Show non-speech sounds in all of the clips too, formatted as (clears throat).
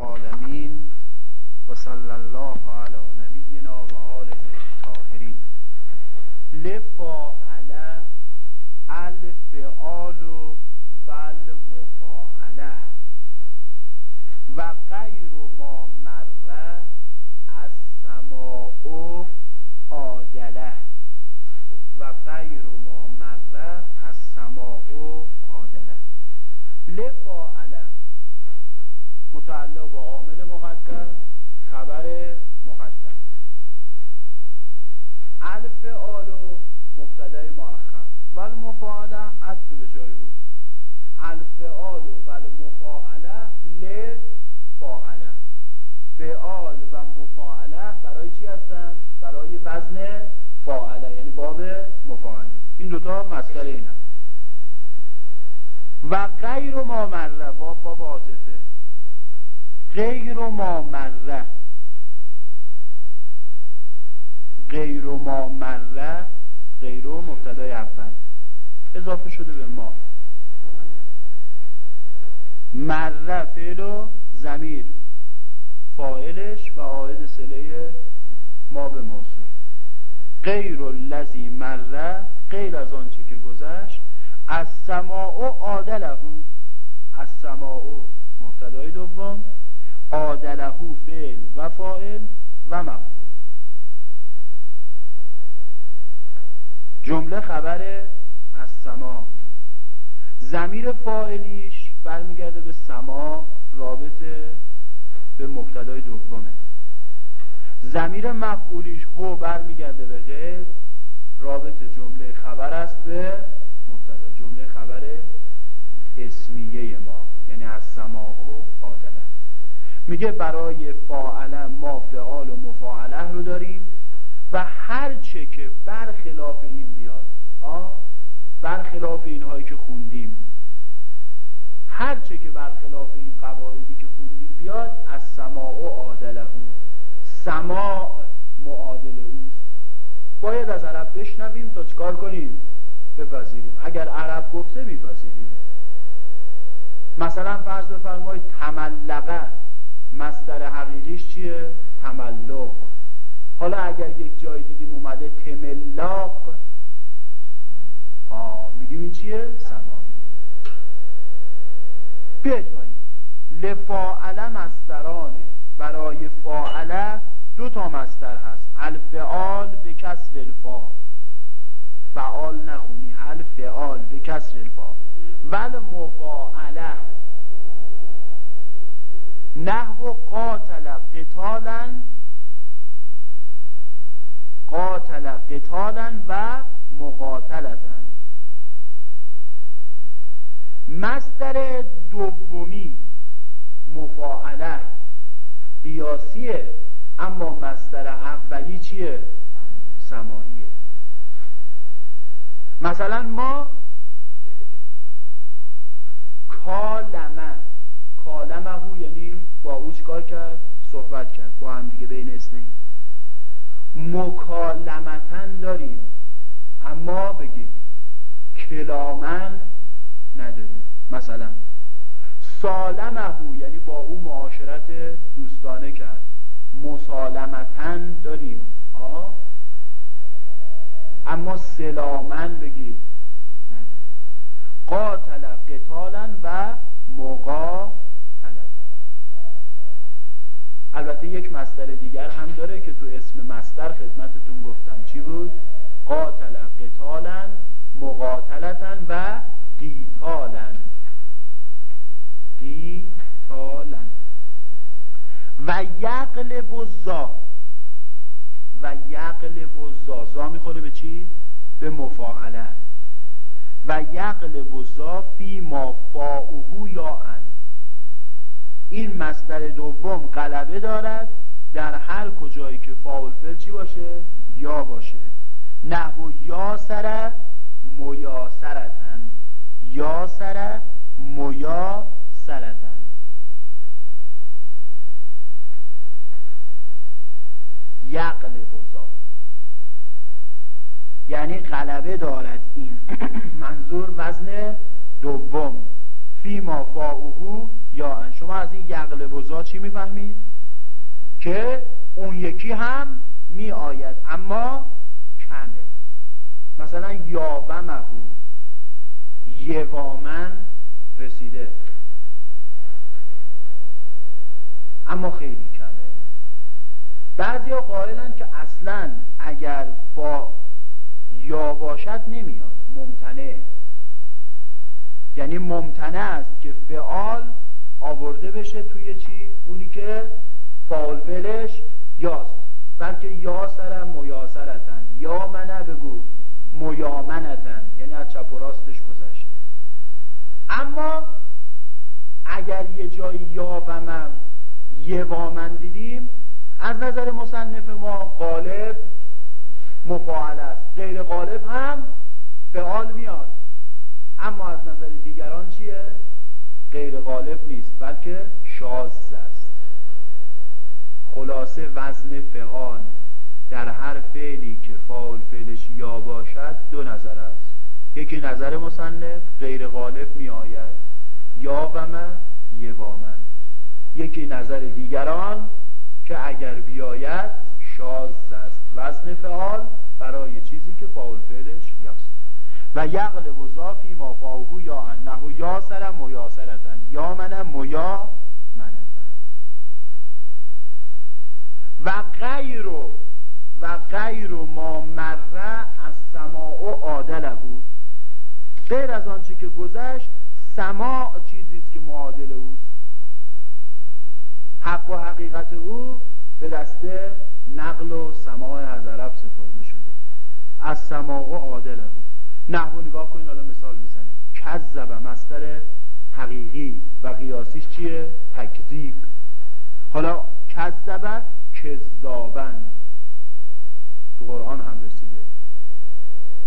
العالمین و صلی الله علی نبینا و آله الطاهرین. لفاعله الفعال و المفاعله و غیر ما مره از سماع عادله. و غیر ما مره از سماع عادله لفاعله متعلق با عامل مقدم خبر مقدم. الف آلو مبتدای مؤخر. ول مفاعله عطف به جای او. الفعال و المفاعله ل فاعله. فعال و مفاعله برای چی هستن؟ برای وزن فاعله یعنی باب مفاعله. این دوتا مصدر این و غیر ما مره باب باب عاطفه. غیر ما مره. غیر ما مره غیر مبتدای اول. اضافه شده به ما. مره فعل و زمیر فاعلش و عاید سله ما به موصول غیر الذی مره غیر از آنچه که گذشت. از سماع عادله از سماع مبتدای دوم. عادله فعل و فاعل و مفعول. جمله خبر از سما. زمیر فاعلیش برمیگرده به سما رابطه به مبتدای دومه. زمیر مفعولیش هو برمیگرده به غیر رابط جمله خبر است به مبتدا. جمله خبر اسمیه ما یعنی از سما و عادله میگه برای فاعله ما فعال و مفاعله رو داریم و هر چه که برخلاف این بیاد آه برخلاف اینهایی که خوندیم. هر چه که برخلاف این قواعدی که خوندیم بیاد از سماع و عادله. سماع معادل اوست. باید از عرب بشنویم تا چکار کنیم؟ بپذیریم. اگر عرب گفته میپذیریم. مثلا فرض بفرمایید تملقه. مصدر حقیقیش چیه؟ تملق. حالا اگر یک جای دیدیم اومده تملاق آه میگیم این چیه؟ سماعیه. بیاید پایین. لفاعله مسترانه برای فاعله دو تا مستر هست. الفعال به کسر الفا فعال نخونی. الفعال به کسر الفا ول مفاعله نحو قاتل قتالا قاتل قتالا و مقاتلتا. مصدر دومی مفاعله قیاسیه اما مصدر اولی چیه؟ سماعیه. مثلا ما کالمه کالمه یعنی با او چکار کرد؟ صحبت کرد با هم دیگه بین اسنین. مکالمتن داریم اما بگید کلامن نداریم. مثلا سالمهو یعنی با او معاشرت دوستانه کرد. مسالمتن داریم. آه؟ اما سلامن بگید قاتل قتالا و مقا البته یک مصدر دیگر هم داره که تو اسم مصدر خدمتتون گفتم. چی بود؟ قاتل قتالا مقاتلتا و قیتالا. قیتالا. و یقل بزا و یقل بزا زا می‌خوره به چی؟ به مفاعله. و یقل بزا فی ما فاؤهو یا ان. این مصدر دوم غلبه دارد در هر کجایی که فاول فعل چی باشه؟ یا باشه. نحو یاسر میاسرتن یاسر میاسرتن یقل بزا. یعنی غلبه دارد این. (clears throat) منظور وزن دوم. فی ما فاؤهو یا ان شما از این یقل گذا چی می‌فهمید؟ که اون یکی هم می آید اما کمه. مثلا یاومهو یوامن رسیده. اما خیلی کمه. بعضی ها قائلن که اصلا اگر با یا باشد نمیاد ممتنع. یعنی ممتنع است که فعال آورده بشه توی چی؟ اونی که فعال فعلش یاست. بلکه یا سرم میاسرتن یا منه بگو میامنتن یعنی از چپ و راستش گذشت. اما اگر یه جایی یا و من یه وامن دیدیم از نظر مصنف ما غالب مفاعل است. غیر غالب هم فعال میاد. اما از نظر دیگران چیه؟ غیر غالب نیست بلکه شاز است. خلاصه وزن فعال در هر فعلی که فعال فعلش یا باشد دو نظر است. یکی نظر مصنف غیر غالب می آید یا و من یه من یکی نظر دیگران که اگر بیاید شاز است. وزن فعال برای چیزی که فعال فعلش یاست. و یقل وزافی ما فاهو یا انه یا سرم و یا سرتن. یا منم میا منتن. و غیر و غیر ما مره از سماع و عادله بود. غیر از آنچه که گذشت سماع چیزی است که معادل اوست. حق و حقیقت او به دسته نقل و سماع از عرب سپرده شده. از سماع و عادله نحو نگاه کنید حالا مثال می‌زنه. کذب مستر حقیقی و قیاسیش چیه؟ تکذیب. حالا کذب کذابن تو قرآن هم رسیده.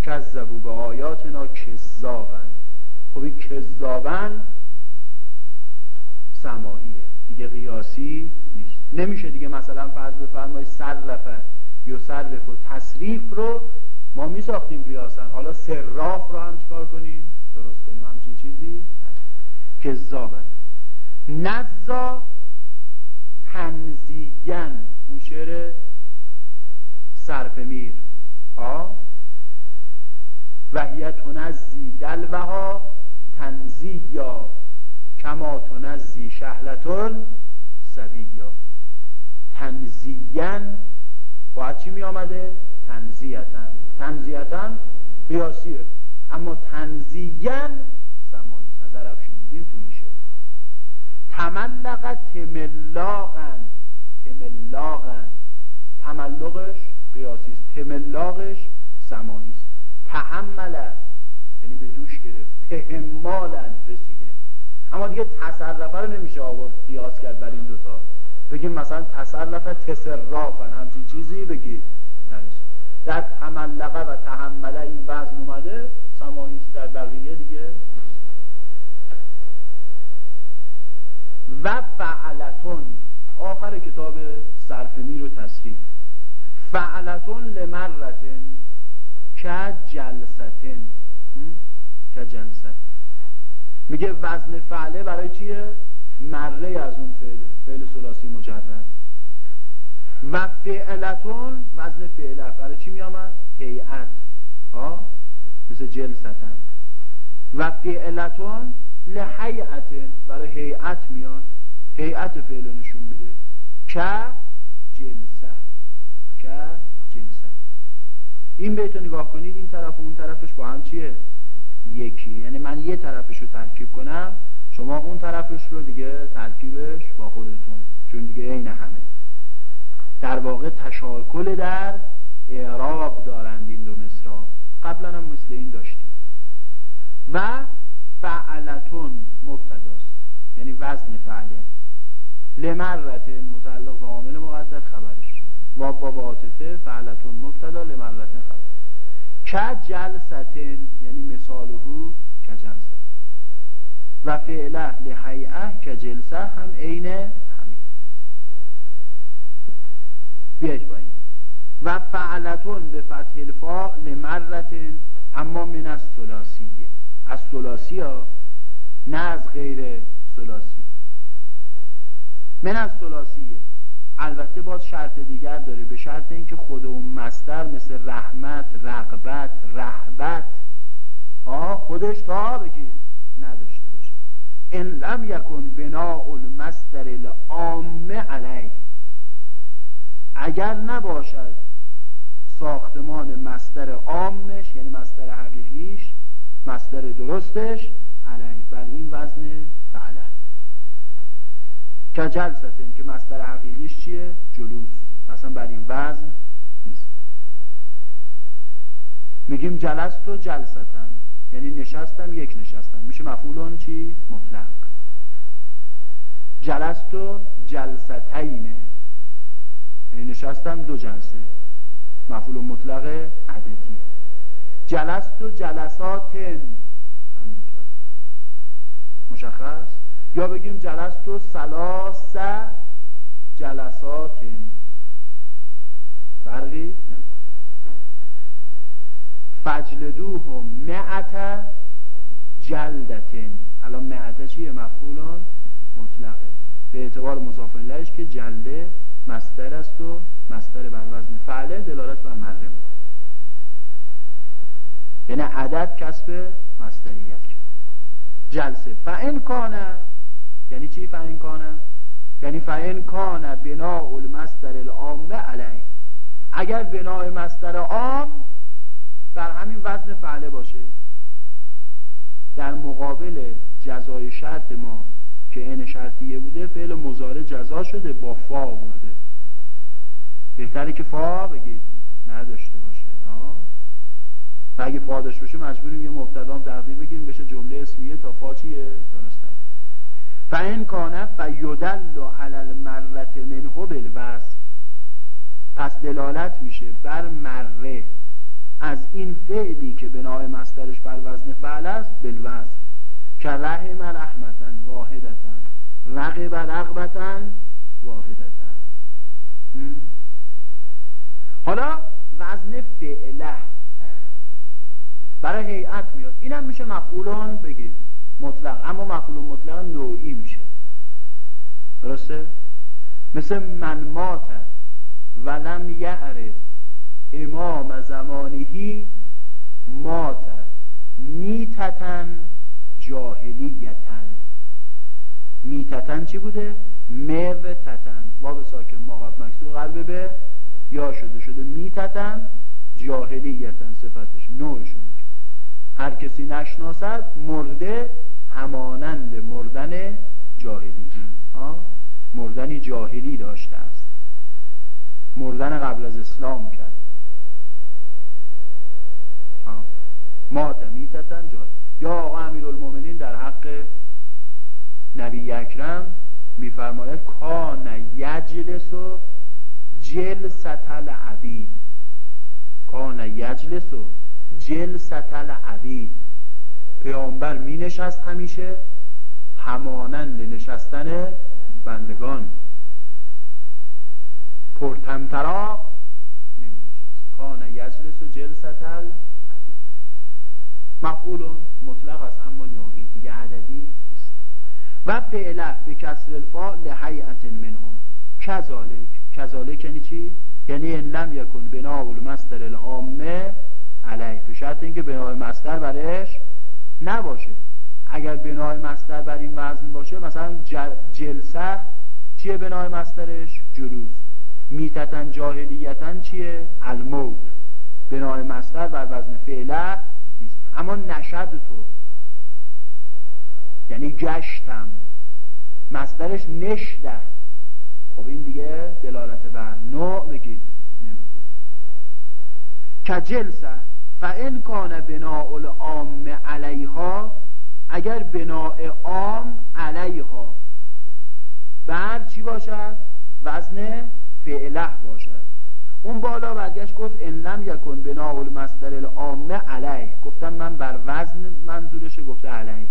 کذبو به آیاتنا کذابن خب این کذابن سماعیه دیگه قیاسی نیست. نمیشه دیگه مثلا فرض بفرمایید صرفه یا صرف و تصریف رو ما می ساختیم قیاسن حالا سراف رو هم چیکار کنیم؟ درست کنیم. همچین چیزی؟ کذابن. نزا تنزیین اون شعر صرف میر ها تنزی یا کما تنزی شهلتون سبیا تنزیین باید چی می آمده؟ تنزیتن. تنزیتن قیاسیه. اما تنزیین سمایی از عرب شنیدیم تو این شعر. تملق تملاقن. تملاقن. تملقش قیاسی است. تملاقش تحمل یعنی به دوش گرفت. تهمالن رسیده. اما دیگه تصرفه رو نمیشه آورد قیاس کرد بر این دوتا. بگیم مثلا تصرفه تصرافن همچین چیزی بگید. نرسید. در تملقه و تحمله این وزن اومده سمایی است در بقیه دیگه. و فعلتون آخر کتاب صرف میر و تصریف فعلتون لمرتن که جلستن که جلسه میگه وزن فعله برای چیه؟ مره از اون فعله فعل سلاسی مجرد. و فعلتون وزن فعله. برای چی میامد؟ هیئت. ها مثل جلستن. و فعلتون لحیعت برای هیئت میاد. هیئت فعل نشون میده. که جلسه. که جلسه. این بیتو نگاه کنید. این طرف و اون طرفش با هم چیه؟ یکی. یعنی من یه طرفش رو ترکیب کنم شما اون طرفش رو دیگه ترکیبش با خودتون. چون دیگه عین همه. در واقع تشاکل در اعراب دارند این دو مصرا قبلا هم مثل این داشتیم. و فعلتون مبتداست. یعنی وزن فعله لمرت متعلق به عامل مقدر خبرش. و با عاطفه فعلتون مبتدا لمرت خبر. که جلستن یعنی مثاله که جلسه و فعله لحیعه که جلسه هم عین همین بیاش با و فعلتون به فتح الفا لمرتن اما من از سلاسیه از سلاسی ها نه از غیر سلاسی من از ثلاثیه. البته باز شرط دیگر داره. به شرط اینکه خود اون مستر مثل رحمت رغبت رهبت ها خودش تا بگید نداشته باشه. ان لم یکن بناء المستر العام علیه. اگر نباشد ساختمان مستر عامش یعنی مستر حقیقیش مستر درستش علیه بر این وزن فعله. که که مستر حقیقیش چیه؟ جلوس. مثلا بر این وزن نیست. میگیم جلست و جلستن. یعنی نشستم یک نشستم. میشه مفعولون چی؟ مطلق. جلست و جلستینه یعنی نشستم دو جلسه. مفعول مطلق عددی جلست و جلسات همینطور مشخص؟ یا بگیم جلست و سلاس جلسات فرقی فجلدوهم معت جلدتن. الان معت چیه مفعولان؟ مطلقه. به اعتبار مضاف که جلده مستر است و مستر بر وزن فعله دلالت بر مره می‌کنه. یعنی عدد کسب مستریت جلسه. فعن کانه یعنی چی فعن کانه یعنی فعن کانه بنا المستر العام علیه. اگر بنای مستر عام بر همین وزن فعله باشه در مقابل جزای شرط ما که این شرطیه بوده فعل مزاره جزا شده با فا آورده. بهتره که فا بگید نداشته باشه. و اگه فا داشته باشه مجبوریم یه مبتدا تقدیر بگیریم بشه جمله اسمیه تا فا چیه؟ درسته. فان کانه فیدل علی المرت منه بالوصف. پس دلالت میشه بر مره. از این فعلی که بنای مسترش بر وزن فعل است بالوصف که رحم رحمتا واحدتا رقب رغبتا واحدتا حالا وزن فعله برای هیئت میاد. اینم میشه مفعولان بگید. مطلق. اما مفعول مطلق نوعی میشه. درسته؟ مثل من مات ولم یعرف امام زمانهی مات میتتن جاهلیتن. میتتن چی بوده؟ موتتن باب ساکن مقاب مکسور قلب به یا شده شده میتتن جاهلیتن صفتش نوعشون. هر کسی نشناسد مرده همانند مردن جاهلی مردنی جاهلی داشته است. مردن قبل از اسلام کرد. مات میتتن جاهل یا آقا امیر المومنین در حق نبی اکرم میفرماید کان یجلس و جلست العبید. کان یجلس و جلست العبید. پیامبر می نشست همیشه همانند نشستن بندگان. پرتمترا نمی نشست کان یجلس و مفعول مطلق است اما نوعی دیگه عددی نیست. و فعله به کسر الفا لحیعت منه. کذالک. کذالک یعنی چی؟ یعنی ان لم یکن بنا المستر العامه علیه. به شرط اینکه بنای مستر برش نباشه. اگر بنای مستر بر این وزن باشه مثلا جلسه چیه بنای مسترش جلوس. میتتن جاهلیتن چیه؟ الموت. بنای مستر بر وزن فعله اما نشد تو. یعنی گشتم. مسترش نشده خب این دیگه دلالت بر نوع بگید. که جلسه فان کان بناء العام علیها اگر بناء عام علیها. بر چی باشد؟ وزن فعله باشد. اون بالا برگشت گفت ان لم یکن بناء المصدر العام علیه. گفتم من بر وزن منظورش گفته علیه.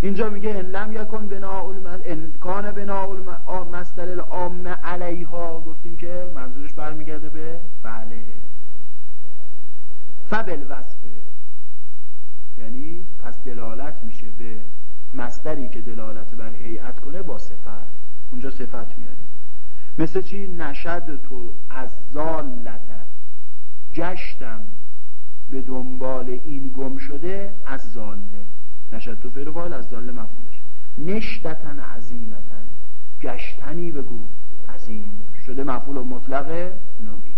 اینجا میگه ان لم یکن بناء ان کان بناء المصدر العام علیها. گفتیم که منظورش برمیگرده به فعله. فبل وصفه یعنی پس دلالت میشه به مستری که دلالت بر هیئت کنه با صفت. اونجا صفت میاریم. مثل چی؟ نشد تو از زالت گشتم به دنبال این گم شده از زاله نشد تو فعل از زاله مفهومش نشتتن عظیمتن. گشتنی بگو عظیم. شده مفعول مطلق نوی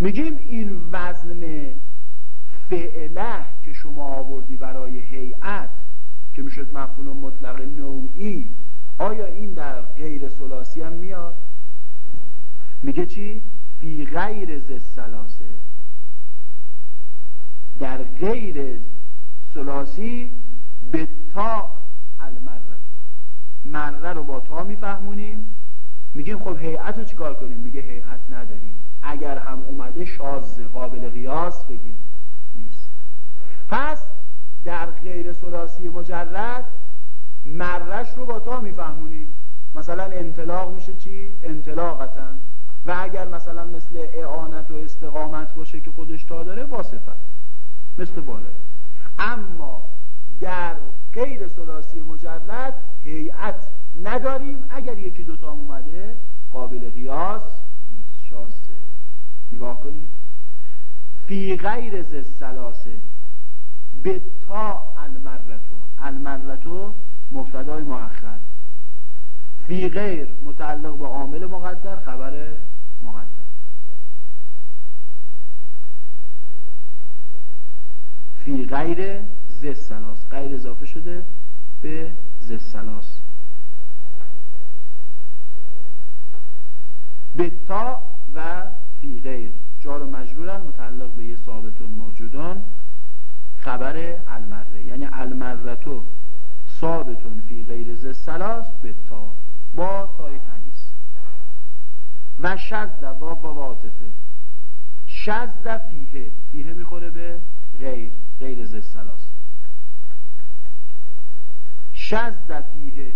میگیم این وزن فعله که شما آوردی برای هیئت که می‌شد مفعول مطلق نوعی. آیا این در غیر سلاسی هم میاد؟ میگه چی؟ فی غیر سلاسه در غیر سلاسی به تا المرتو مره رو با تا میفهمونیم. میگیم خب هیئت رو چیکار کنیم؟ میگه هیئت نداریم. اگر هم اومده شاز قابل قیاس بگیم. نیست. پس در غیر سلاسی مجرد مرش رو با تا میفهمونیم مثلا انطلاق میشه چی؟ انطلاقتا. و اگر مثلا مثل اعانت و استقامت باشه که خودش تا داره با مثل بالای اما در غیر سلاسی مجرد هیئت نداریم. اگر یکی دوتا اومده قابل قیاس نیست. شاسته نگاه کنید. فی غیر ز سلاسه به تا المرتو. المرتو مبتدای مؤخر. فی غیر متعلق به عامل مقدر خبر مقدر. فی غیر زسلاس. غیر اضافه شده به زسلاس. به تا و فی غیر. جار و مجرورن متعلق به یه ثابت موجودان. خبر المره. یعنی المرتو ثابتون فی غیر زسلاس به تا. با تای تنیس و شزد با قواتفه شزد فیه. فیه می‌خوره به غیر غیر زسلاس شزد فیه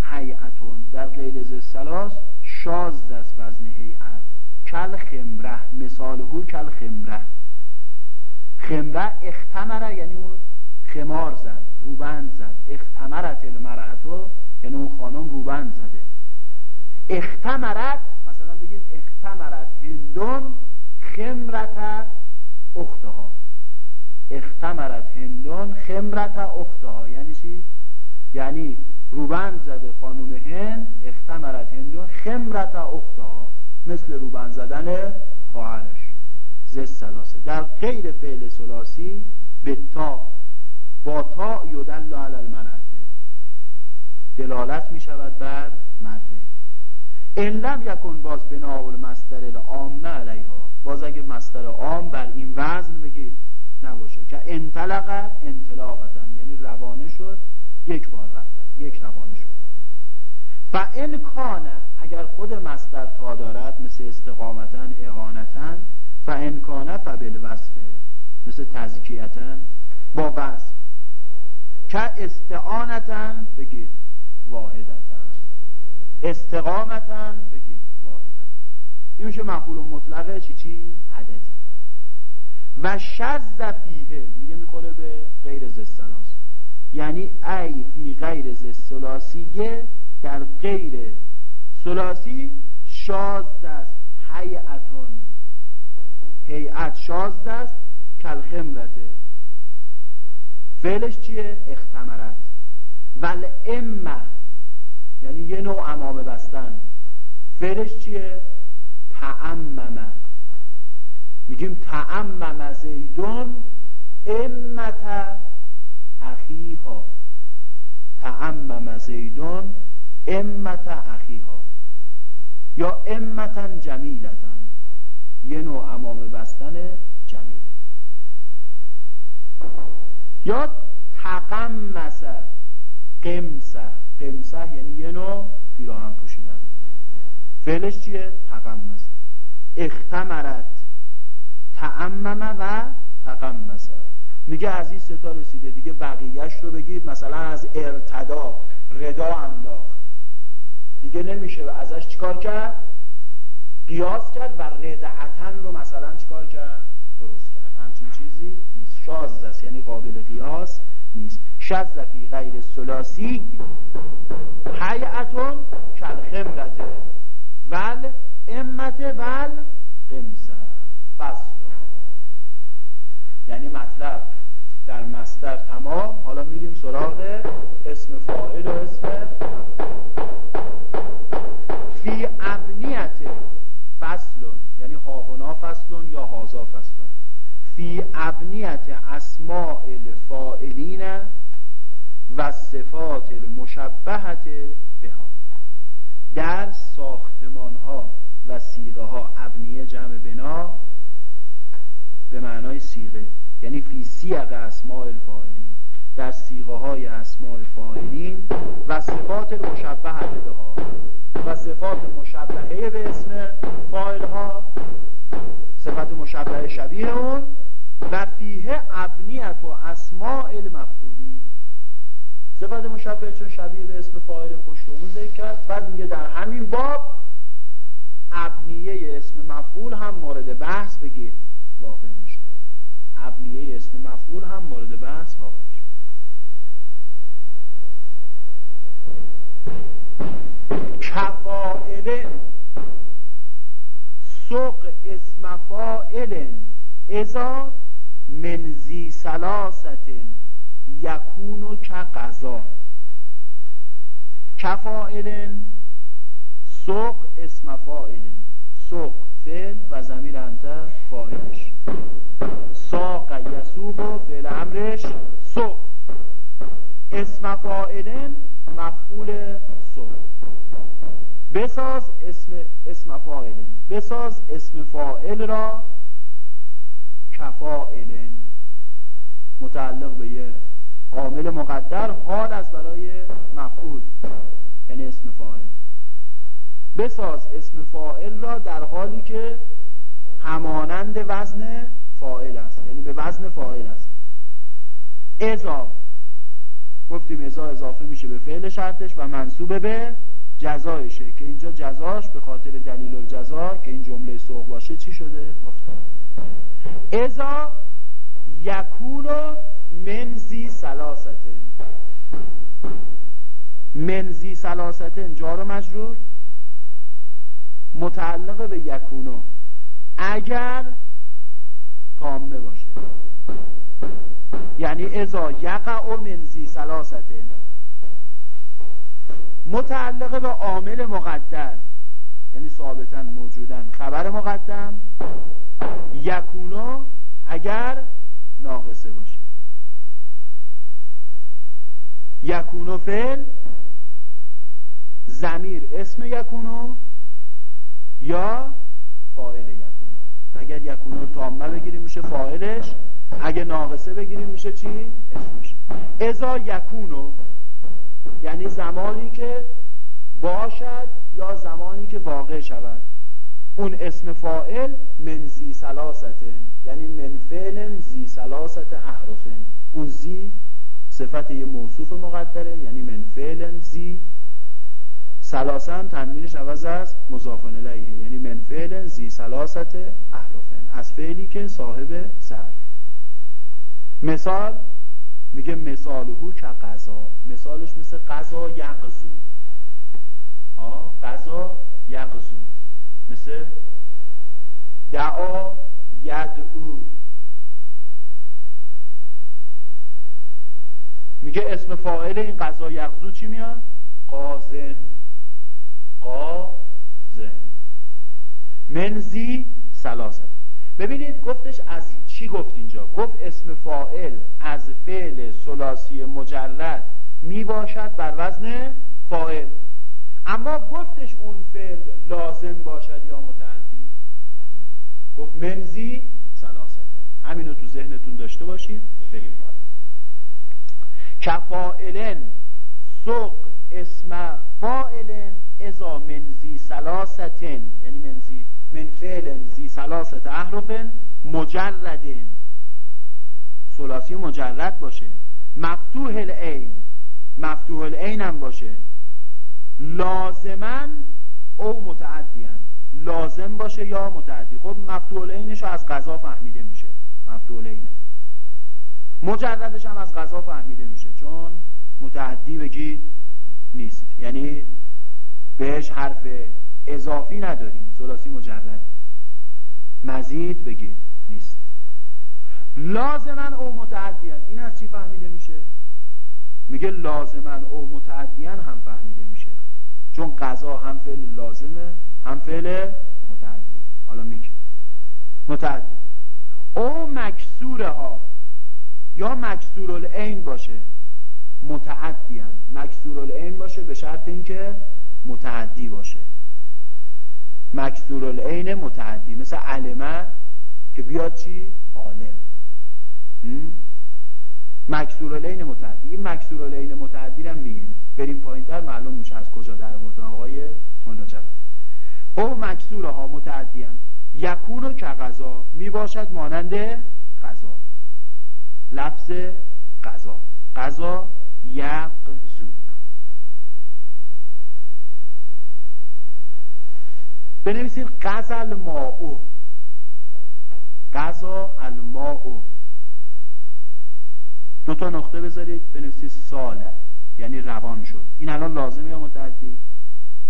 حیعتون در غیر زسلاس شاز است وزن هیئت کل خمره مثالهو کل خمره خمره اختمره یعنی اون خمار زد روبند زد. اختمرت المرعتو یعنی اون خانم روبند زده. اختمرت مثلا بگیم اختمرت هندون خمرت اختها. اختمرت هندون خمرت اختها. یعنی چی؟ یعنی روبند زده خانم هند اختمرت هندون خمرت اختها. مثل روبند زدن خواهرش. زست سلاسه در غیر فعل سلاسی به تا. با تا یدل علی المرأته. دلالت می شود بر مره ان لم یکن باز بنا المصدر العام علیها. باز اگه مصدر عام بر این وزن بگید نباشه. که انطلق انطلاقتا یعنی روانه شد یک بار رفتن. یک روانه شد. و ان کانه اگر خود مصدر تا دارد مثل استقامتا اعانتا و ان کانه فبالوصفه مثل تزکیتا با وصف. که استعانتا بگید واحدتا. استقامتا بگید واحدتا. این میشه مفعول مطلقه چی چی؟ عددی. و شز فیه میگه می‌خوره به غیر زستلاس یعنی ای فی غیر زستلاسیه در غیر سلاسی شاز است حیعتون. هیئت شاز است کلخمرته فعلش چیه؟ اختمرت. ول امه یعنی یه نوع امامه بستن. فعلش چیه؟ تعممه. میگیم تعمم زیدون امت اخیها. تعمم زیدون امت اخیها. یا امتا جمیلتن. یه نوع امام بستن جمیله. یا تقمسه قمسه قمسه یعنی یه نوع پیراهن پوشیدن. فعلش چیه؟ تقمسه اختمرت. تعمم و تقمسه میگه از این ستا رسیده. دیگه بقیهش رو بگید مثلا از ارتدا ردا انداخت. دیگه نمیشه. ازش چیکار کرد؟ قیاس کرد و ردعتن رو مثلا چیکار کرد؟ درست کرد. همچین چیزی نیست. شاز است یعنی قابل قیاس نیست. شذ فی غیر سلاسی حیعتون کالخمرته ول امت ول قمسه فصل یعنی مطلب در مصدر تمام. حالا میریم سراغ اسم فاعل و اسم فی ابنیت فصل یعنی هاهنا فصل یا هازا فصل فی ابنیت اسماء الفائلین و صفات المشبهت بها. در ساختمان ها و سیغه ها ابنیه جمع بنا به معنای سیغه. یعنی فی سیغ اسماء الفائلین در سیغه های اسماء فاعلین و صفات المشبهت بها. و صفات مشبهه به اسم فاعل ها صفت مشبهه شبیه اون و فیه ابنیت و اسماء المفعولی صفت مشبه چون شبیه به اسم فاعل پشتمون ذکر کرد بعد میگه در همین باب ابنیه اسم مفعول هم مورد بحث بگید واقع میشه. ابنیه اسم مفعول هم مورد بحث واقع میشه. کفائل سوق اسم فائل ازا منزی سلاست یکونو که قضا. کفائل سوق اسم فائل سوق فعل و زمیر انت فاعلش. ساق یسوق و فعل امرش سوق. اسم فائل مفعول سوق. بساز اسم اسم فاعل بساز اسم فاعل را کفائل متعلق به یه عامل مقدر حال از برای مفعول یعنی اسم فاعل. بساز اسم فاعل را در حالی که همانند وزن فاعل است یعنی به وزن فاعل است. ازا گفتیم ازا اضافه میشه به فعل شرطش و منصوب به جزایشه که اینجا جزاش به خاطر دلیل الجزا که این جمله سوق باشه چی شده؟ افتاد ازا یکونو منزی سلاستن منزی سلاستن جار مجرور. متعلق به یکونو. اگر تامه باشه. یعنی ازا یقع منزی سلاستن متعلق به عامل مقدر. یعنی ثابتا موجودن خبر مقدم. یکونو اگر ناقصه باشه. یکونو فعل زمیر اسم یکونو یا فاعل یکونو. اگر یکونو تامه بگیریم میشه فاعلش. اگه ناقصه بگیریم میشه چی؟ اسمش. ازا یکونو یعنی زمانی که باشد یا زمانی که واقع شود. اون اسم فائل من زی سلاستن یعنی من فعل زی سلاست احرفن. اون زی صفت یه موصوف مقدره یعنی من فعل زی سلاسه هم تنوینش عوض از مضافن الیه. یعنی من فعل زی سلاست احرفن. از فعلی که صاحب سر. مثال میگه مثالهو که قضا مثالش مثل قضا یقزو آه قضا یقزو مثل دعا یدعو. میگه اسم فاعل این قضا یقزو چی میاد؟ قازن. قازن. منزی سلاست ببینید گفتش از چی گفت اینجا؟ گفت اسم فائل از فعل سلاسی مجرد می باشد بر وزن فائل اما گفتش اون فعل لازم باشد یا متعدی؟ گفت منزی سلاسته همینو تو ذهنتون داشته باشید بریم پای کفائلن سوق اسم فائلن ازا منزی سلاستن یعنی منزی من فعل زی سلاست احرفن. مجردن سلاسی مجرد باشه. مفتوح العین. مفتوح العین هم باشه. لازما او متعدیان لازم باشه یا متعدی. خب مفتوح العینش از قضا فهمیده میشه. مفتوح العینه مجردش هم از قضا فهمیده میشه. چون متعدی بگید نیست. یعنی بهش حرف اضافی نداریم. ثلاثی مجرد. مزید بگید نیست. لازمن او متعدیان. این از چی فهمیده میشه؟ میگه لازمن او متعدیان هم فهمیده میشه. چون قضا هم فعل لازمه هم فعل متعدی. حالا میگه. متعدی. او مکسوره ها یا مکسور العین باشه. متعدیان. مکسور العین باشه به شرط اینکه متعدی باشه. مکسور العین متعدی. مثل علمه که بیاد چی؟ عالم. مکسور العین متعدی. این مکسور العین متعدی هم میگیم. بریم پایین تر معلوم میشه از کجا در مورد آقای ملاجرات او مکسورها متعدیان یکون و که غذا می باشد مانند غذا. لفظ غذا. غذا یقزو بنویسید غزل ماو غذا الماو دو تا نقطه بذارید بنویسید ساله یعنی روان شد. این الان لازمه یا متعدی؟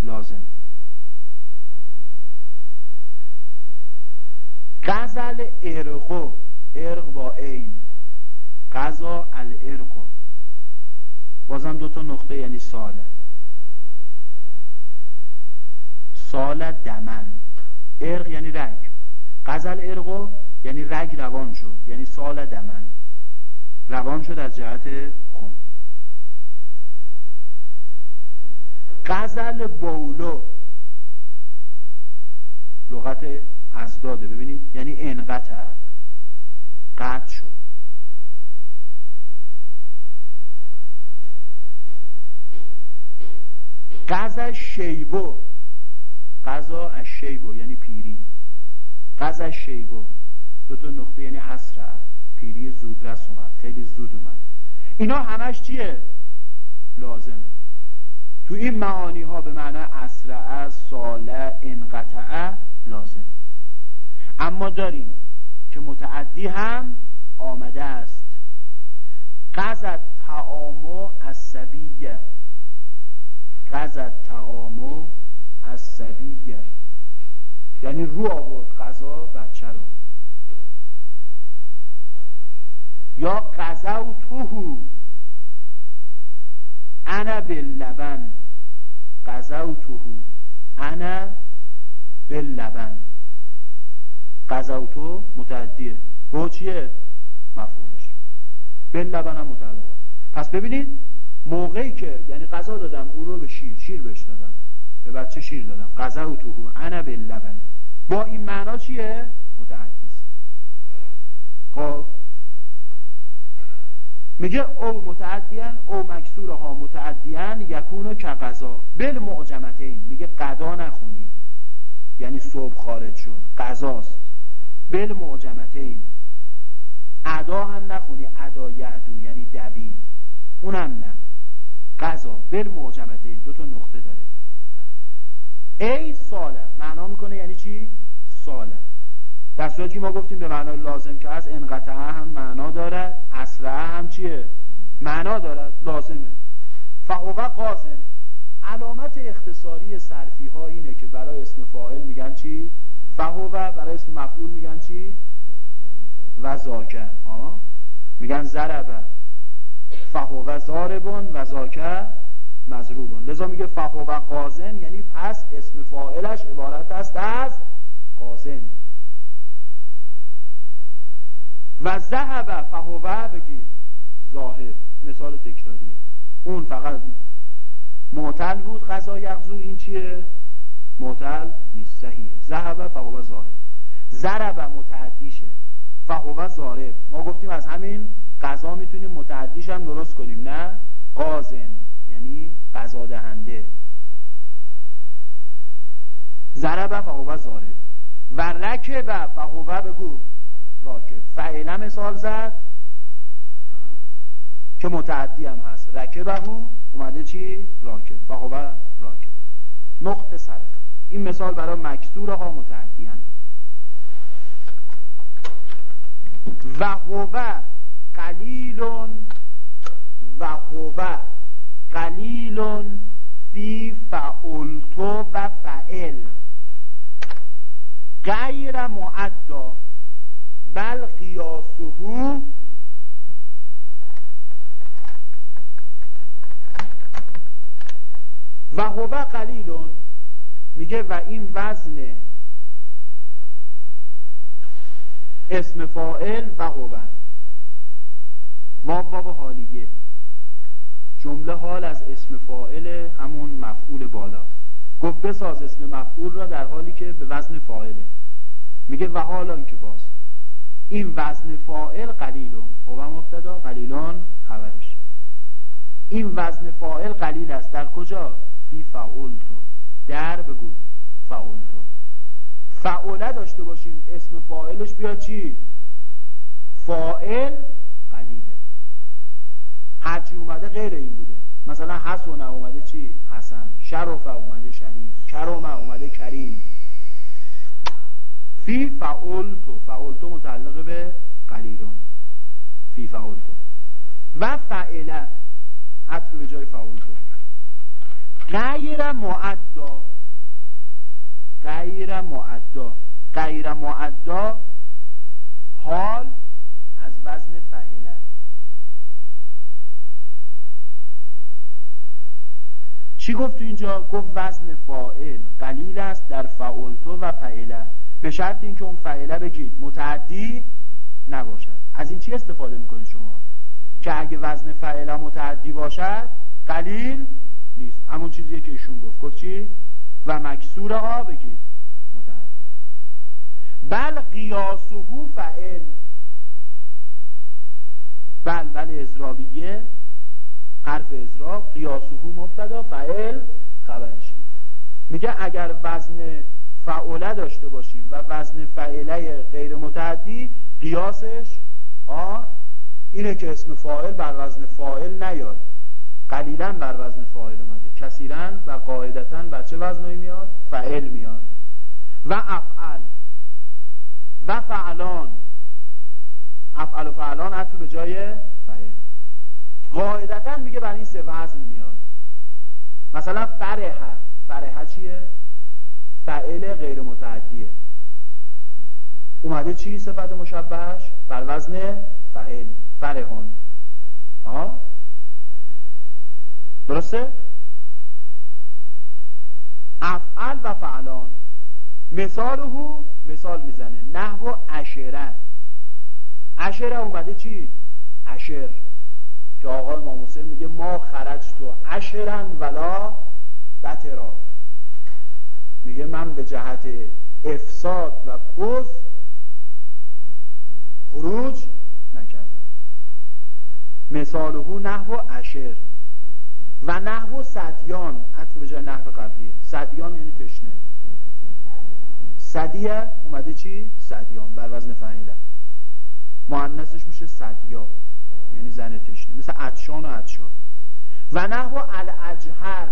لازمه. غزل ارقو ارق با عین. غذا الارقو بازم دو تا نقطه یعنی ساله سال دمن. ارق یعنی رگ غزل ارقو یعنی رگ روان شد یعنی سال دمن. روان شد از جهت خون. غزل بولو. لغت ازداده ببینید؟ یعنی انقطع. قطع شد. قضا شیبو. قضا از شیبو یعنی پیری. قضا شیبو. دو تا نقطه یعنی اسرع پیری زودرس اومد خیلی زود اومد. اینا همش چیه؟ لازمه. تو این معانی ها به معنی اسرع ساله انقطعه لازم اما داریم که متعدی هم آمده است. قضت تعامو از سبیه قضت تعامو از سبیه یعنی رو آورد قضا بچه رو. یا قضا و توهو انا باللبن. قضا و توهو انا باللبن. قضاوتو متعدیه. هو چیه؟ مفهومش بل لبن هم متعلقه. پس ببینید موقعی که یعنی قضا دادم او رو به شیر شیر بهش دادم. به بچه شیر دادم؟ قضاوتو انا بل لبن با این معنا چیه؟ متعدی است خب میگه او متعدیان او مکسورها متعدیان یکونو که قضا بل معجمتین میگه قضا نخونی. یعنی صبح خارج شد. قضاست بل معجمتین ادا هم نخونی. ادا یعدو یعنی دوید. اونم نه. قضا بل معجمتین دو تا نقطه داره. ای ساله. معنا می‌کنه یعنی چی؟ ساله. در صورتی که ما گفتیم به معنای لازم که از انقطعه هم معنا دارد اسرعه هم چیه؟ معنا دارد لازمه. فهو قازن علامت اختصاری صرفی ها اینه که برای اسم فاعل میگن چی؟ فهو برای اسم مفعول میگن چی؟ و زاکه میگن زربه فهو زاربون و زاکه مضروبون. لذا میگه فهو قازن یعنی پس اسم فاعلش عبارت است از قازن و ذهب فهو بگید ظاهر مثال تکراریه. اون فقط معتل بود قضا یغزو این چیه؟ معتل نیست صحیحه. ذهب فهو ظاهر. ضرب متعدیشه فهو ضارب ما گفتیم از همین قضا می‌تونیم متعدیش هم درست کنیم نه؟ قازن یعنی قضا دهنده. ضرب فهو ضارب و رکب فهو بگو. راکب فعلا مثال زد که متعدی هم هست. رکبهو اومده چی؟ راکب فهو راکب نقطه سر این مثال برای مکسورها متعدیان و هو قلیل و هو قلیل فی فعلتو و فعل. غیر معدا. بل قیاسه و هو قلیلون. میگه و این وزن اسم فائل و هو واب واب حالیه. جمله حال از اسم فائل همون مفعول بالا. گفت بساز اسم مفعول را در حالی که به وزن فائله میگه و حالا که باز. این وزن فائل قلیلون. هو مبتدا؟ قلیلون خبرش. این وزن فائل قلیل است. در کجا؟ فی فعولتو در بگو. فعولتو فعوله داشته باشیم. اسم فاعلش بیا چی؟ فاعل قلیله. هرچی اومده غیر این بوده. مثلا حسن اومده چی؟ حسن. شرف اومده شریف. کرم اومده کریم. فی فعولتو فعولتو متعلق به قلیلون. فی فعولتو و فعله عطف به جای فعولتو غیر معدا. غیر معدا. غیر معدا حال از وزن فعله. چی گفت تو اینجا؟ گفت وزن فاعل. قلیل است در فعلتو و فعله. به شرط اینکه اون فعله بگید متعدی نباشد. از این چی استفاده می‌کنید شما؟ که اگه وزن فعله متعدی باشد قلیل نیست. همون چیزیه که ایشون گفت. گفت چی؟ و مکسور ها بگید متعدی. بل قیاسه فعل. بل بل ازرابیه حرف ازراب قیاسه مبتدا فعل خبرش. میگه اگر وزن فعوله داشته باشیم و وزن فعله غیر متعدی قیاسش ها اینه که اسم فاعل بر وزن فاعل نیاد. قلیلا بر وزن فاعل اومده. کثیرا و قاعدتا بر چه وزنایی میاد؟ فعل میاد. و افعل. و فعلان. افعل و فعلان عطف به جای فعل. قاعدتا میگه بر این سه وزن میاد. مثلا فرحه فرحه چیه؟ فعل غیر متعدیه. اومده چی صفت مشبهش؟ بر وزن فعل فرهان ها درسته؟ افعل و فعلان. مثاله مثال می‌زنه. نحو اشره اشره اومده چی؟ اشر که آقای امام میگه ما خرج تو اشرن ولا بترا میگه من به جهت افساد و پوز خروج نکردم. مثاله نحو اشر و نحو صدیان. حتی به جای نحو قبلیه. صدیان یعنی تشنه. صدیه اومده چی؟ صدیان. بر وزن فعیله معنسش میشه صدیا. یعنی زن تشنه. مثل عطشان و عطشان. و نحو الاجهر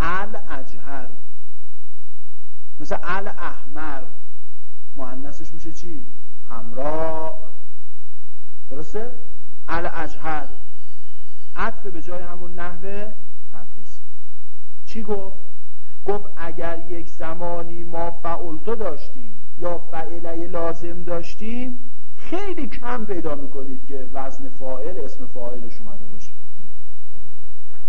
الاجهر مثل الاحمر معنسش میشه چی؟ همراه. درسته؟ الاجهر عطف به جای همون نحوه قبلی است چی گفت؟ گفت اگر یک زمانی ما فعلتو داشتیم یا فعله لازم داشتیم خیلی کم پیدا می‌کنید که وزن فاعل اسم فاعلش اومده باشه.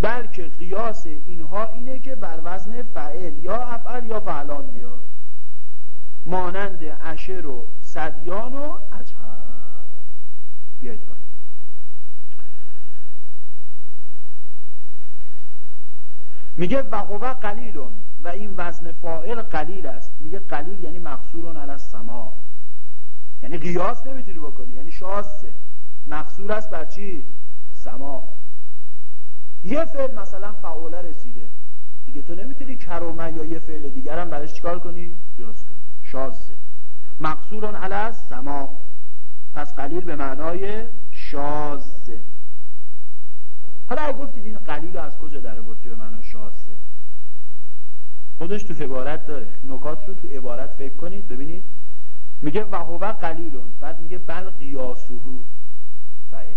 بلکه قیاس اینها اینه که بر وزن فعل یا افعل یا فعلان بیاد. مانند اشر و صدیان و اجهر. بیاید میگه و هو قلیلون و این وزن فائل قلیل است. میگه قلیل یعنی مقصورون علی السما. یعنی قیاس نمی‌تونی بکنی یعنی شازه. مقصور است بر چی؟ سما. یه فعل مثلا فعوله رسیده. دیگه تو نمی‌تونی کرومه یا یه فعل دیگر هم برش چیکار کنی؟ قیاس کنی. شازه. مقصورون علی السما. پس قلیل به معنای شازه. حالا گفتید این قلیل از کجا در بود که به معنا شازه؟ خودش تو عبارت داره. نکات رو تو عبارت فکر کنید ببینید. میگه و قلیلون. بعد میگه بل قیاسوهو فعل.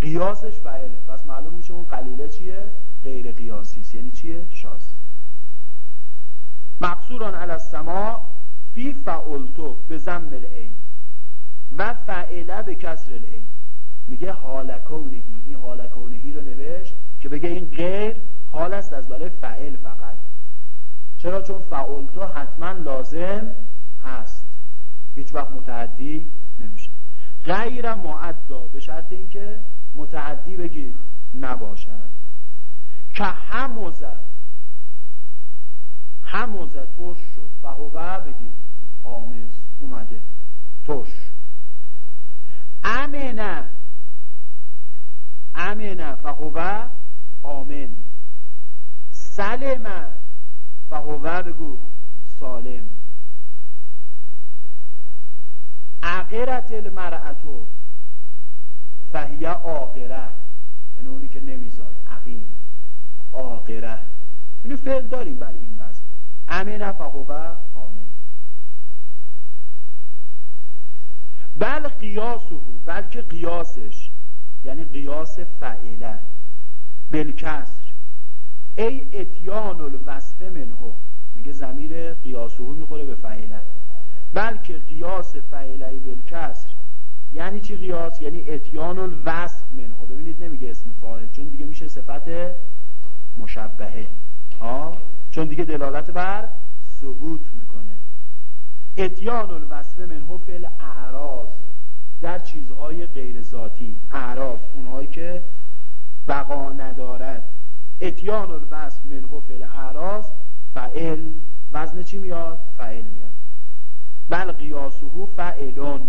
قیاسش فعله پس معلوم میشه اون قلیله چیه؟ غیر قیاسی یعنی چیه؟ شاز مقصوران علی السما فی فعلتو به زم العین و فعله به کسر العین. میگه حالکونهی. این حالکونهی رو نوشت که بگه این غیر حال است از برای فعل فقط. چرا؟ چون فعلتو حتما لازم هست. هیچ وقت متعدی نمیشه. غیر معدا به شرط اینکه متعدی بگید نباشد. که هموزه هموزه ترش شد فهوه بگید حامز اومده ترش. امنه امنه فهوه آمن. سلمه فهوه بگو سالم. عقرت المرأتو فهیه آقره. یعنی اونی که نمیزاد عقیم. آقره. اینو فعل داریم بر این وزن امن فهو آمن بل قیاسه. بلکه قیاسش. یعنی قیاس فعله. بالکسر. ای اتیان الوصف منهو میگه زمیر قیاسه می‌خوره به فعله. بلکه قیاس فعله بالکسر. یعنی چی قیاس؟ یعنی اتیان الوصف منهو ببینید نمیگه اسم فاعل چون دیگه میشه صفت مشبهه. ها چون دیگه دلالت بر ثبوت می‌کنه. اتیان الوصف منهو فعل اعراض در چیزهای غیر ذاتی. اعراض اونهایی که بقا ندارد. اتیان الوصف منهو فعل اعراض فعل وزن چی میاد؟ فعل میاد. بل قیاسه فعلون.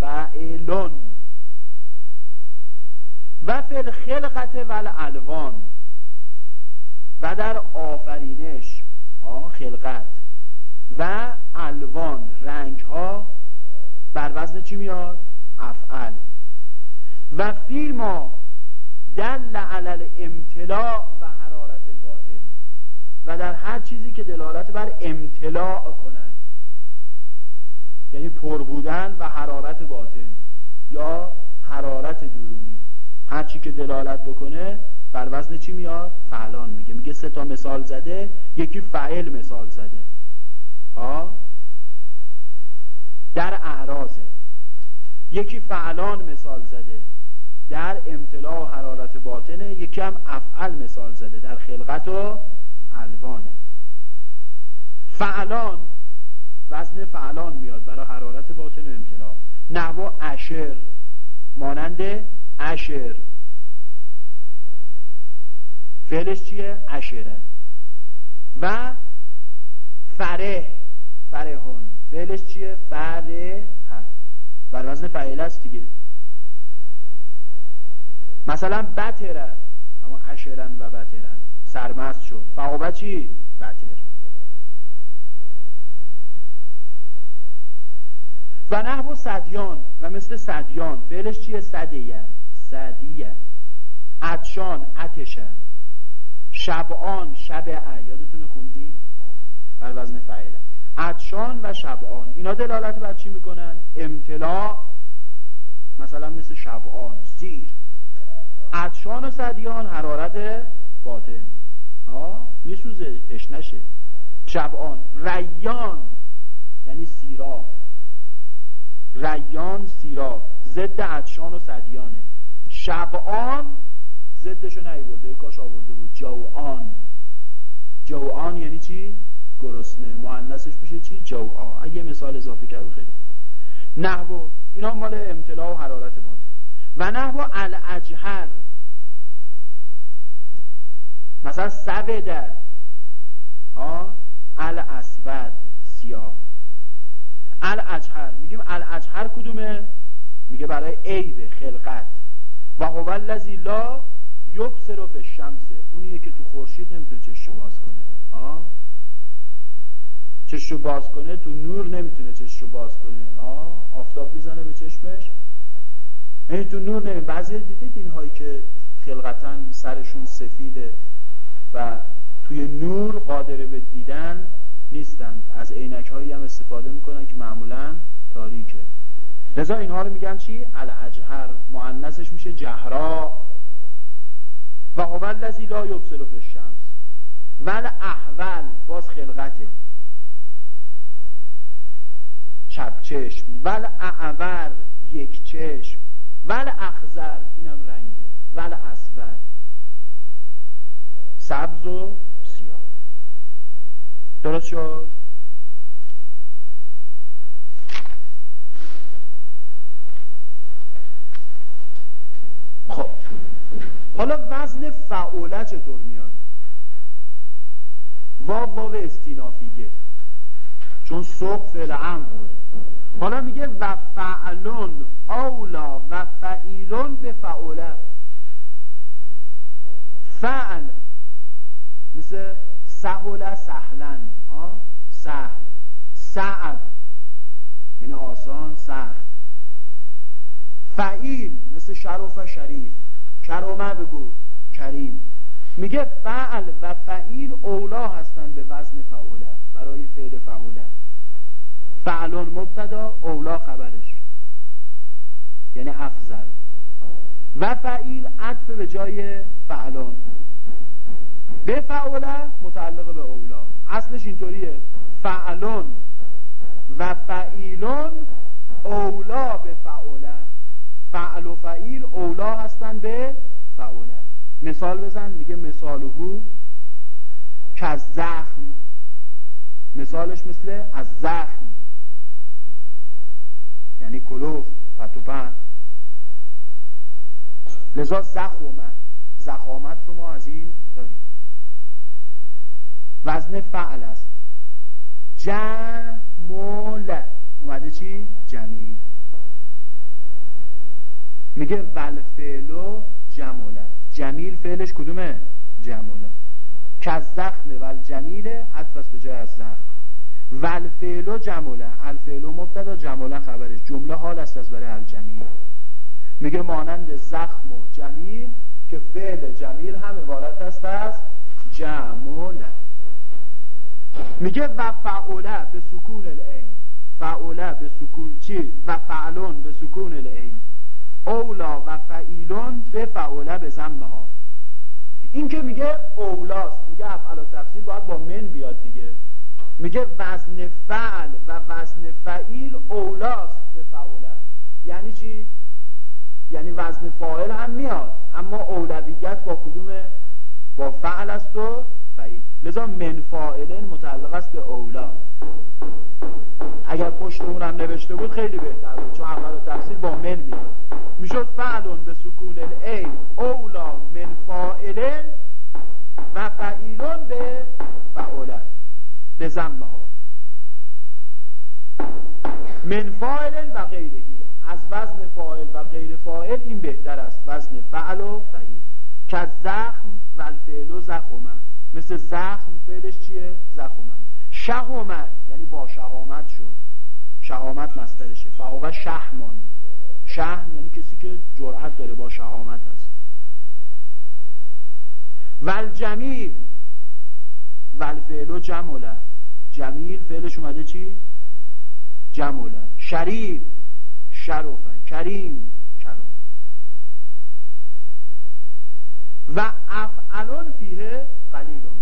فعلون و فعل خلقت ول الوان و در آفرینش خلقت. و الوان رنگ ها بر وزن چی میاد؟ افعل. و فیما دل علل امتلاع و حرارت الباطن. و در هر چیزی که دلالت بر امتلاع کند یعنی پر بودن و حرارت باطن یا حرارت درونی. هر چی که دلالت بکنه بر وزن چی میاد؟ فعلان میگه. میگه سه تا مثال زده یکی فعل مثال زده. ها؟ در اعراضه یکی فعلان مثال زده. در امتلاع و حرارت باطنه یکی هم افعل مثال زده. در خلقت و الوانه فعلان وزن فعلان میاد برای حرارت باطن و امتلاع نحو اشر مانند اشر فعلش چیه؟ اشره و فره فرهون فعلش چیه؟ فره بر وزن فعیل است دیگه. مثلا بتره اما اشرن و بترن سرمست شد. فعوبه چی؟ بتر و نحو صدیان و مثل صدیان. فعلش چیه؟ صدیه. صدیه. عطشان عتشه شبعان شبعه. یادتونه خوندیم بر وزن فعله. عطشان و شبعان. اینا دلالت بر چی می‌کنن؟ امتلاع مثلا مثل شبعان سیر عطشان و صدیان حرارت باطن. آه میسوزه تشنشه. شبعان ریان یعنی سیراب. ریان سیراب ضد عطشان و صدیانه. شبعان ضدشو نیورده کاش آورده بود. جوعان. جوعان یعنی چی؟ گرسنه. مؤنثش میشه چی؟ جوعا. اگه مثال اضافه کرد خیلی خوب. نحو اینا مال امتلاع و حرارت باطن. و نحو الاجهر. مثلا سوده ها؟ الاسود سیاه. الاجهر میگیم الاجهر کدومه؟ میگه برای عیب خلقت. و هو الذی لا یبصر فی الشمس. اونیه که تو خورشید نمی‌تونه چششو باز کنه. آه چششو باز کنه تو نور نمی‌تونه چششو باز کنه. آه آفتاب می‌زنه به چشمش. این تو نور نمی بعضی دیدید اینهایی که خلقتا سرشون سفیده و توی نور قادر به دیدن نیستند. از عینک هم استفاده می‌کنن که معمولا تاریکه. لذا اینها رو میگن چی؟ الاجهر معنسش میشه جهرا. و هو الذی لا یبصر فی الشمس. ول احول باز خلقته. چپ چشم. ول اعور یک چشم. ول اخزر اینم رنگه. ول اسود سبز و سیاه. درست شد؟ خب حالا وزن فعوله چطور میاد؟ واو واو استینافیگه. چون سوق فعل هم بود. حالا میگه و فعلون اولا و فعیلون به فعوله. فعل. مثل سهل سهلن. سهل. صعب یعنی آسان سخت فعیل مثل شرف شریف. کرامه بگو. کریم. میگه فعل و فعیل اولا هستن به وزن فعوله برای فعل فعوله. فعلون مبتدا اولا خبرش. یعنی افضل. و فعیل عطف به جای فعلون. به فعوله متعلق به اولا. اصلش اینطوریه. فعلون و فعیلون اولا به فعوله فعل و فعیل اولا هستن به فعوله مثال بزن میگه مثالهو که زخم مثالش مثل از زخم یعنی کلوف پتوپن. لذا زخومه زخامت رو ما از این داریم. وزن فعل است. جمول اومده چی؟ جمیل. میگه ول فعلو جموله جمیل فعلش کدومه؟ جموله که از زخم ول جمیله عطف به جای از زخم ول فعلو جموله الفعلو مبتدا جموله خبرش. جمله حال است از برای الجمیل میگه مانند زخم و جمیل که فعل جمیل هم عبارت است از جموله میگه و فعوله به سکون العین. فعوله به سکون چی؟ و فعلون به سکون العین. اولا و فعیلون به فعوله به زمه ها این که میگه اولاست میگه افعال و تفصیل باید با من بیاد دیگه. میگه وزن فعل و وزن فعیل اولاست به فعوله. یعنی چی؟ یعنی وزن فاعل هم میاد. اما اولویت با کدومه؟ با فعل است و فعیل. لذا من فاعلن متعلق است به اولا. اگر پشت اونم نوشته بود خیلی بهتر بود چون اول تفسیر با من میاد. می‌شد فعلون به سکون العین اولا من فاعلن و فعیلون به فعولن به زمه ها. من فاعلن و غیرهی. از وزن فاعل و غیر فاعل این بهتر است. وزن فعل و فعیل. که زخم و الفعل و مثل زخم فعلش چیه؟ زخمه شهومن یعنی با شهامت شد. شهامت مسترشه فهوه شهمان. شهم یعنی کسی که جرأت داره با شهامت است. ول جمیل ول فعل جمله. جمیل فعلش اومده چی؟ جمله. شریف. شرفه کریم کرم و افعلون فیه قلیلون.